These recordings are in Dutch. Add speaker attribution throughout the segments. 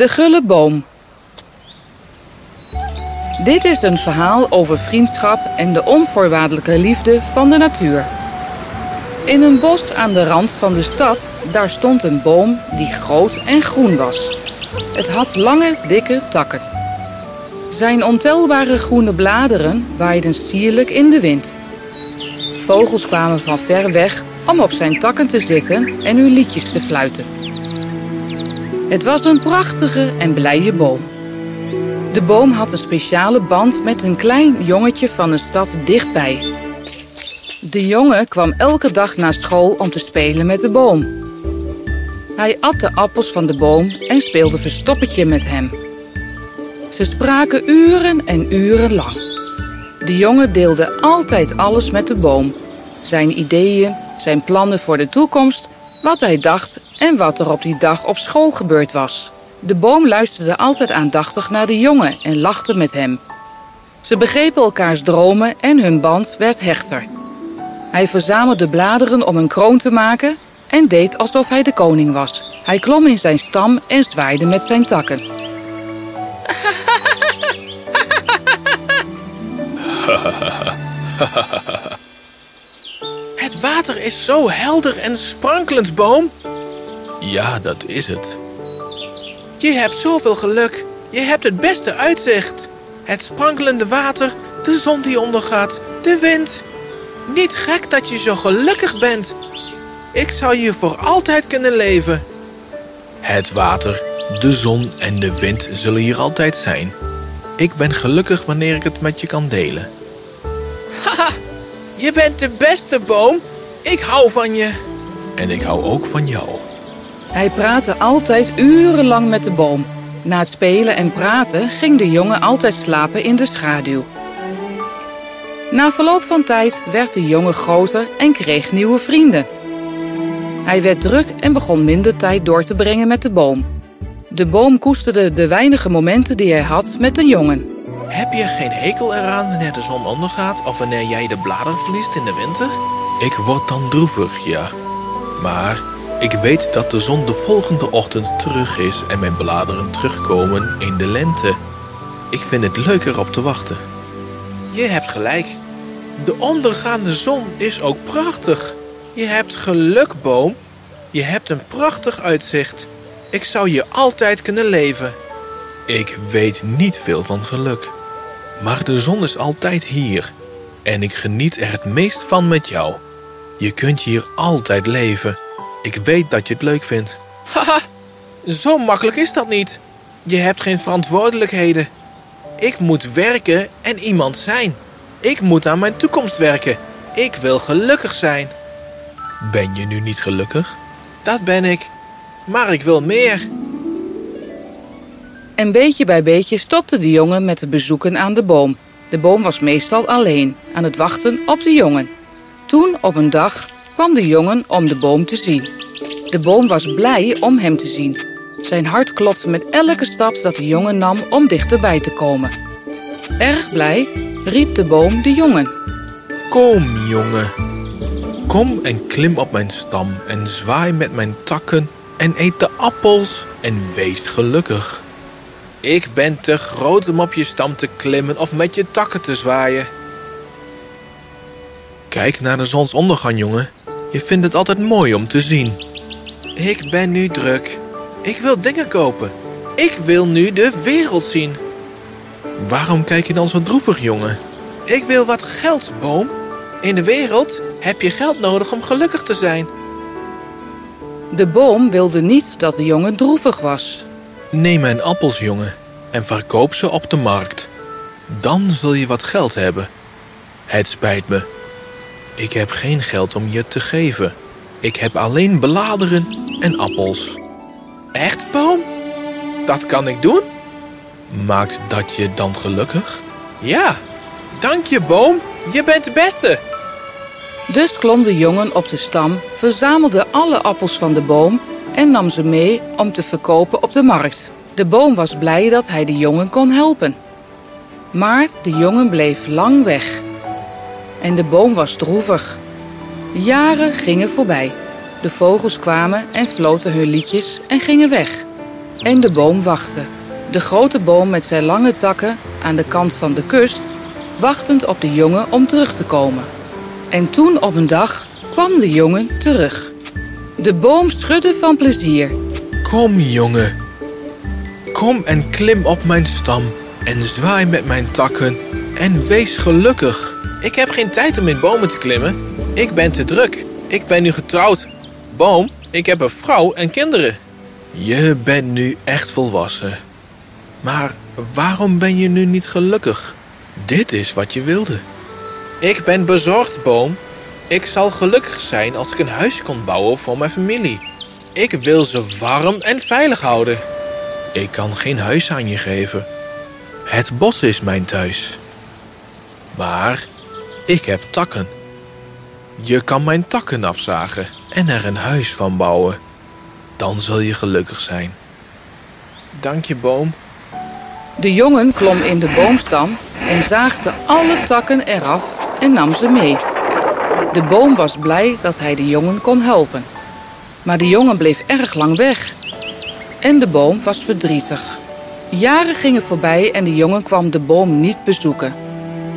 Speaker 1: De Gulle Boom. Dit is een verhaal over vriendschap en de onvoorwaardelijke liefde van de natuur. In een bos aan de rand van de stad, daar stond een boom die groot en groen was. Het had lange, dikke takken. Zijn ontelbare groene bladeren waaiden sierlijk in de wind. Vogels kwamen van ver weg om op zijn takken te zitten en hun liedjes te fluiten. Het was een prachtige en blije boom. De boom had een speciale band met een klein jongetje van een stad dichtbij. De jongen kwam elke dag naar school om te spelen met de boom. Hij at de appels van de boom en speelde verstoppertje met hem. Ze spraken uren en uren lang. De jongen deelde altijd alles met de boom. Zijn ideeën, zijn plannen voor de toekomst, wat hij dacht en wat er op die dag op school gebeurd was. De boom luisterde altijd aandachtig naar de jongen en lachte met hem. Ze begrepen elkaars dromen en hun band werd hechter. Hij verzamelde bladeren om een kroon te maken en deed alsof hij de koning was. Hij klom in zijn stam en zwaaide met zijn takken.
Speaker 2: Het water is zo helder en sprankelend, boom.
Speaker 3: Ja, dat is het.
Speaker 2: Je hebt zoveel geluk. Je hebt het beste uitzicht. Het sprankelende water, de zon die ondergaat, de wind. Niet gek dat je zo gelukkig bent. Ik zou je voor altijd kunnen leven.
Speaker 3: Het water, de zon en de wind zullen hier altijd zijn. Ik ben gelukkig wanneer ik het met je kan delen.
Speaker 2: Je bent de beste boom. Ik hou van je.
Speaker 3: En ik hou ook van jou.
Speaker 1: Hij praatte altijd urenlang met de boom. Na het spelen en praten ging de jongen altijd slapen in de schaduw. Na verloop van tijd werd de jongen groter en kreeg nieuwe vrienden. Hij werd druk en begon minder tijd door te brengen met de boom. De boom koesterde de weinige momenten die hij had met de jongen.
Speaker 2: Heb je geen hekel eraan wanneer de zon ondergaat of wanneer jij de bladeren verliest in de winter?
Speaker 3: Ik word dan droevig, ja. Maar ik weet dat de zon de volgende ochtend terug is en mijn bladeren terugkomen in de lente. Ik vind het leuker op te wachten.
Speaker 2: Je hebt gelijk. De ondergaande zon is ook prachtig. Je hebt geluk, boom. Je hebt een prachtig uitzicht. Ik zou je altijd kunnen leven.
Speaker 3: Ik weet niet veel van geluk. Maar de zon is altijd hier. En ik geniet er het meest van met jou. Je kunt hier altijd leven. Ik weet dat je het leuk vindt.
Speaker 2: Haha, zo makkelijk is dat niet. Je hebt geen verantwoordelijkheden. Ik moet werken en iemand zijn. Ik moet aan mijn toekomst werken. Ik wil gelukkig zijn.
Speaker 3: Ben je nu niet gelukkig?
Speaker 2: Dat ben ik. Maar ik wil meer.
Speaker 1: En beetje bij beetje stopte de jongen met het bezoeken aan de boom. De boom was meestal alleen, aan het wachten op de jongen. Toen, op een dag, kwam de jongen om de boom te zien. De boom was blij om hem te zien. Zijn hart klopte met elke stap dat de jongen nam om dichterbij te komen. Erg blij riep de boom de jongen.
Speaker 3: Kom, jongen. Kom en klim op mijn stam en zwaai met mijn takken en eet de appels en wees gelukkig.
Speaker 2: Ik ben te groot om op je stam te klimmen of met je takken te zwaaien.
Speaker 3: Kijk naar de zonsondergang, jongen. Je vindt het altijd mooi om te zien.
Speaker 2: Ik ben nu druk. Ik wil dingen kopen. Ik wil nu de wereld zien.
Speaker 3: Waarom kijk je dan zo droevig, jongen?
Speaker 2: Ik wil wat geld, boom. In de wereld heb je geld nodig om gelukkig te zijn.
Speaker 1: De boom wilde niet dat de jongen droevig was.
Speaker 3: Neem mijn appels, jongen, en verkoop ze op de markt. Dan zul je wat geld hebben. Het spijt me. Ik heb geen geld om je te geven. Ik heb alleen bladeren en appels.
Speaker 2: Echt, boom? Dat kan ik doen?
Speaker 3: Maakt dat je dan gelukkig?
Speaker 2: Ja, dank je, boom. Je bent de beste.
Speaker 1: Dus klom de jongen op de stam, verzamelde alle appels van de boom en nam ze mee om te verkopen op de markt. De boom was blij dat hij de jongen kon helpen. Maar de jongen bleef lang weg. En de boom was droevig. Jaren gingen voorbij. De vogels kwamen en floten hun liedjes en gingen weg. En de boom wachtte. De grote boom met zijn lange takken aan de kant van de kust, wachtend op de jongen om terug te komen. En toen op een dag kwam de jongen terug. De boom schudde van plezier.
Speaker 3: Kom, jongen. Kom en klim op mijn stam en zwaai met mijn takken en wees gelukkig.
Speaker 2: Ik heb geen tijd om in bomen te klimmen. Ik ben te druk. Ik ben nu getrouwd. Boom, ik heb een vrouw en kinderen.
Speaker 3: Je bent nu echt volwassen. Maar waarom ben je nu niet gelukkig? Dit is wat je wilde.
Speaker 2: Ik ben bezorgd, boom. Ik zal gelukkig zijn als ik een huis kon bouwen voor mijn familie. Ik wil ze warm en veilig houden.
Speaker 3: Ik kan geen huis aan je geven. Het bos is mijn thuis. Maar ik heb takken. Je kan mijn takken afzagen en er een huis van bouwen. Dan zul je gelukkig zijn.
Speaker 2: Dank je, boom.
Speaker 1: De jongen klom in de boomstam en zaagde alle takken eraf en nam ze mee. De boom was blij dat hij de jongen kon helpen. Maar de jongen bleef erg lang weg. En de boom was verdrietig. Jaren gingen voorbij en de jongen kwam de boom niet bezoeken.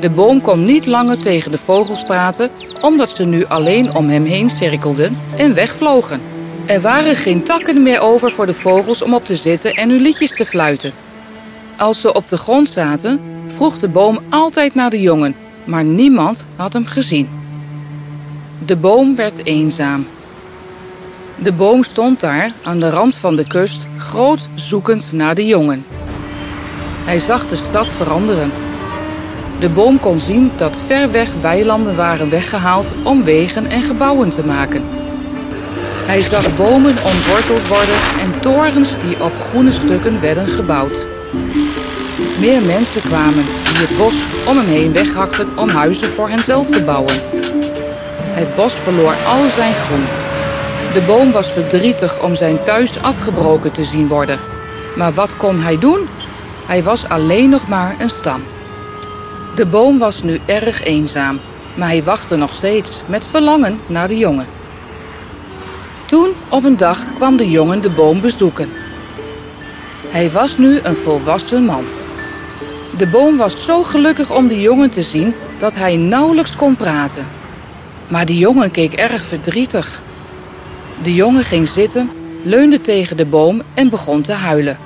Speaker 1: De boom kon niet langer tegen de vogels praten, omdat ze nu alleen om hem heen cirkelden en wegvlogen. Er waren geen takken meer over voor de vogels om op te zitten en hun liedjes te fluiten. Als ze op de grond zaten, vroeg de boom altijd naar de jongen, maar niemand had hem gezien. De boom werd eenzaam. De boom stond daar aan de rand van de kust, groot zoekend naar de jongen. Hij zag de stad veranderen. De boom kon zien dat ver weg weilanden waren weggehaald om wegen en gebouwen te maken. Hij zag bomen ontworteld worden en torens die op groene stukken werden gebouwd. Meer mensen kwamen die het bos om hem heen weghakten om huizen voor henzelf te bouwen. Het bos verloor al zijn groen. De boom was verdrietig om zijn thuis afgebroken te zien worden. Maar wat kon hij doen? Hij was alleen nog maar een stam. De boom was nu erg eenzaam, maar hij wachtte nog steeds met verlangen naar de jongen. Toen op een dag kwam de jongen de boom bezoeken. Hij was nu een volwassen man. De boom was zo gelukkig om de jongen te zien dat hij nauwelijks kon praten. Maar de jongen keek erg verdrietig. De jongen ging zitten, leunde tegen de boom en begon te huilen.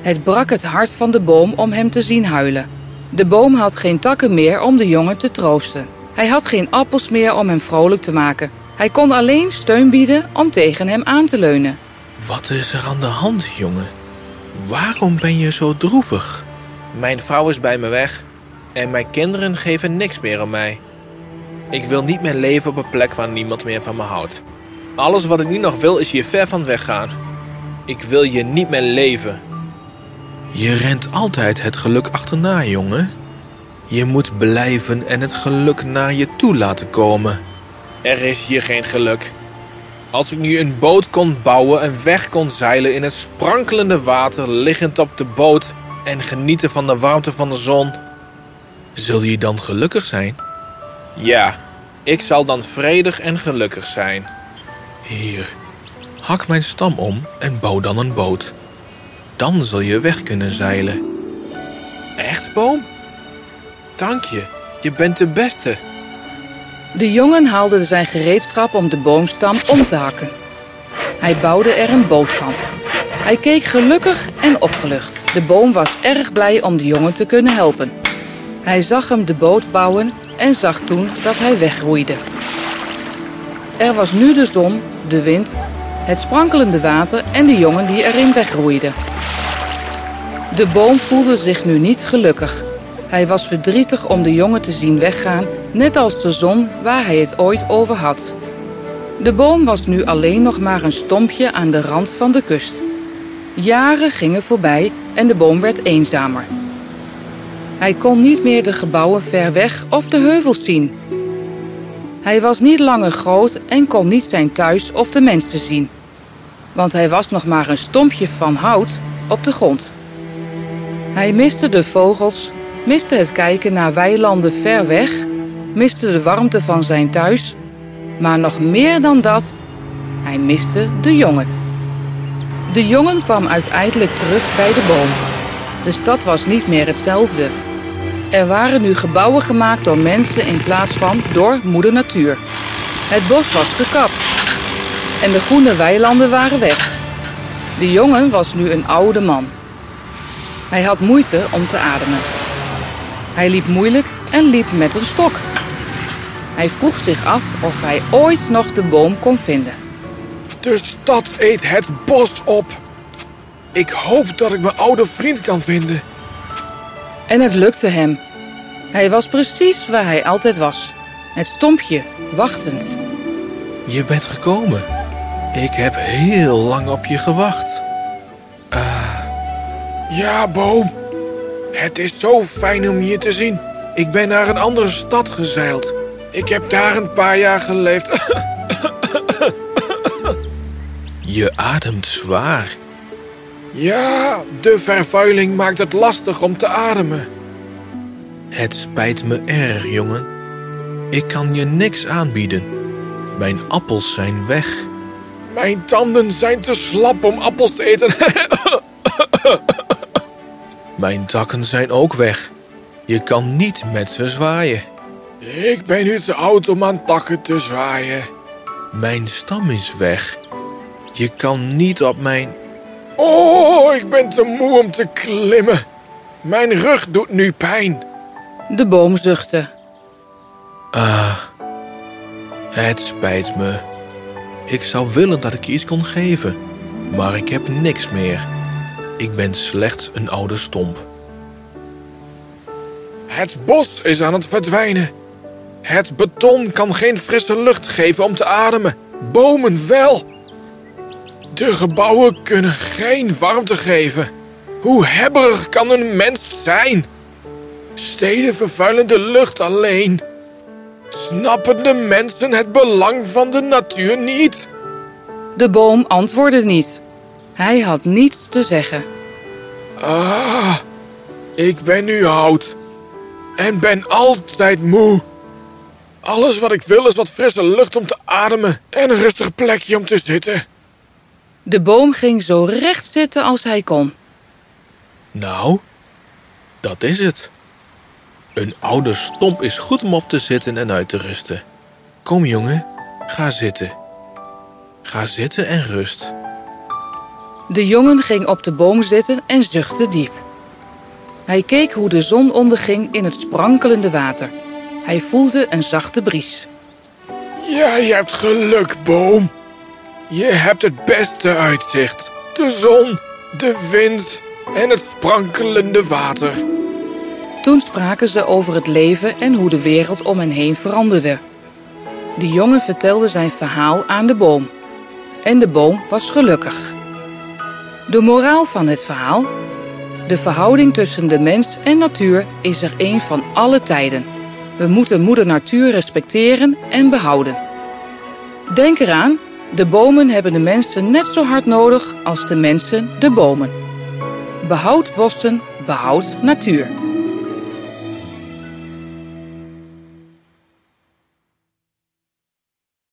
Speaker 1: Het brak het hart van de boom om hem te zien huilen. De boom had geen takken meer om de jongen te troosten. Hij had geen appels meer om hem vrolijk te maken. Hij kon alleen steun bieden om tegen hem aan te leunen.
Speaker 3: Wat is er aan de hand, jongen? Waarom ben je zo droevig?
Speaker 2: Mijn vrouw is bij me weg en mijn kinderen geven niks meer om mij. Ik wil niet meer leven op een plek waar niemand meer van me houdt. Alles wat ik nu nog wil is hier ver van weggaan. Ik wil hier niet meer leven.
Speaker 3: Je rent altijd het geluk achterna, jongen. Je moet blijven en het geluk naar je toe laten komen.
Speaker 2: Er is hier geen geluk. Als ik nu een boot kon bouwen en weg kon zeilen in het sprankelende water, liggend op de boot en genieten van de warmte van de zon.
Speaker 3: Zul je dan gelukkig zijn?
Speaker 2: Ja, ik zal dan vredig en gelukkig zijn.
Speaker 3: Hier, hak mijn stam om en bouw dan een boot. Dan zul je weg kunnen zeilen.
Speaker 2: Echt, boom? Dank je, je bent de beste.
Speaker 1: De jongen haalde zijn gereedschap om de boomstam om te hakken. Hij bouwde er een boot van. Hij keek gelukkig en opgelucht. De boom was erg blij om de jongen te kunnen helpen. Hij zag hem de boot bouwen en zag toen dat hij wegroeide. Er was nu de zon, de wind, het sprankelende water en de jongen die erin wegroeide. De boom voelde zich nu niet gelukkig. Hij was verdrietig om de jongen te zien weggaan, net als de zon waar hij het ooit over had. De boom was nu alleen nog maar een stompje aan de rand van de kust. Jaren gingen voorbij en de boom werd eenzamer. Hij kon niet meer de gebouwen ver weg of de heuvels zien. Hij was niet langer groot en kon niet zijn thuis of de mensen zien. Want hij was nog maar een stompje van hout op de grond. Hij miste de vogels, miste het kijken naar weilanden ver weg, miste de warmte van zijn thuis, maar nog meer dan dat, hij miste de jongen. De jongen kwam uiteindelijk terug bij de boom. De stad was niet meer hetzelfde. Er waren nu gebouwen gemaakt door mensen in plaats van door moeder natuur. Het bos was gekapt. En de groene weilanden waren weg. De jongen was nu een oude man. Hij had moeite om te ademen. Hij liep moeilijk en liep met een stok. Hij vroeg zich af of hij ooit nog de boom kon vinden.
Speaker 3: De stad eet het bos op. Ik hoop dat ik mijn oude vriend kan vinden.
Speaker 1: En het lukte hem. Hij was precies waar hij altijd was. Het stompje, wachtend.
Speaker 4: Je bent gekomen. Ik heb heel lang op je gewacht.
Speaker 3: Ja, boom. Het is zo fijn om je te zien. Ik ben naar een andere stad gezeild. Ik heb daar een paar jaar geleefd.
Speaker 4: Je ademt zwaar.
Speaker 3: Ja, de vervuiling maakt het lastig om te ademen.
Speaker 4: Het spijt me erg, jongen. Ik kan je niks aanbieden. Mijn appels zijn weg.
Speaker 3: Mijn tanden zijn te slap om appels te eten.
Speaker 4: Mijn takken zijn ook weg. Je kan niet met ze zwaaien.
Speaker 3: Ik ben nu te oud om aan takken te zwaaien.
Speaker 4: Mijn stam is weg. Je kan niet op mijn...
Speaker 3: Oh, ik ben te moe om te klimmen. Mijn rug doet nu pijn.
Speaker 1: De boom zuchtte.
Speaker 4: Ah, het spijt me. Ik zou willen dat ik je iets kon geven, maar ik heb niks meer. Ik ben slechts een oude stomp.
Speaker 3: Het bos is aan het verdwijnen. Het beton kan geen frisse lucht geven om te ademen. Bomen wel. De gebouwen kunnen geen warmte geven. Hoe hebberig kan een mens zijn? Steden vervuilen de lucht alleen. Snappen de mensen het belang van de natuur niet?
Speaker 1: De boom antwoordde niet. Hij had niets te zeggen.
Speaker 3: Ah, ik ben nu oud en ben altijd moe. Alles wat ik wil is wat frisse lucht om te ademen en een rustig plekje om te zitten.
Speaker 1: De boom ging zo recht zitten als hij kon.
Speaker 4: Nou, dat is het. Een oude stomp is goed om op te zitten en uit te rusten. Kom jongen, ga zitten. Ga zitten en rust.
Speaker 1: De jongen ging op de boom zitten en zuchtte diep. Hij keek hoe de zon onderging in het sprankelende water. Hij voelde een zachte bries.
Speaker 3: Jij hebt geluk, boom. Je hebt het beste uitzicht. De zon, de wind en het sprankelende water.
Speaker 1: Toen spraken ze over het leven en hoe de wereld om hen heen veranderde. De jongen vertelde zijn verhaal aan de boom. En de boom was gelukkig. De moraal van het verhaal? De verhouding tussen de mens en natuur is er een van alle tijden. We moeten moeder natuur respecteren en behouden. Denk eraan, de bomen hebben de mensen net zo hard nodig als de mensen de bomen. Behoud bossen, behoud natuur.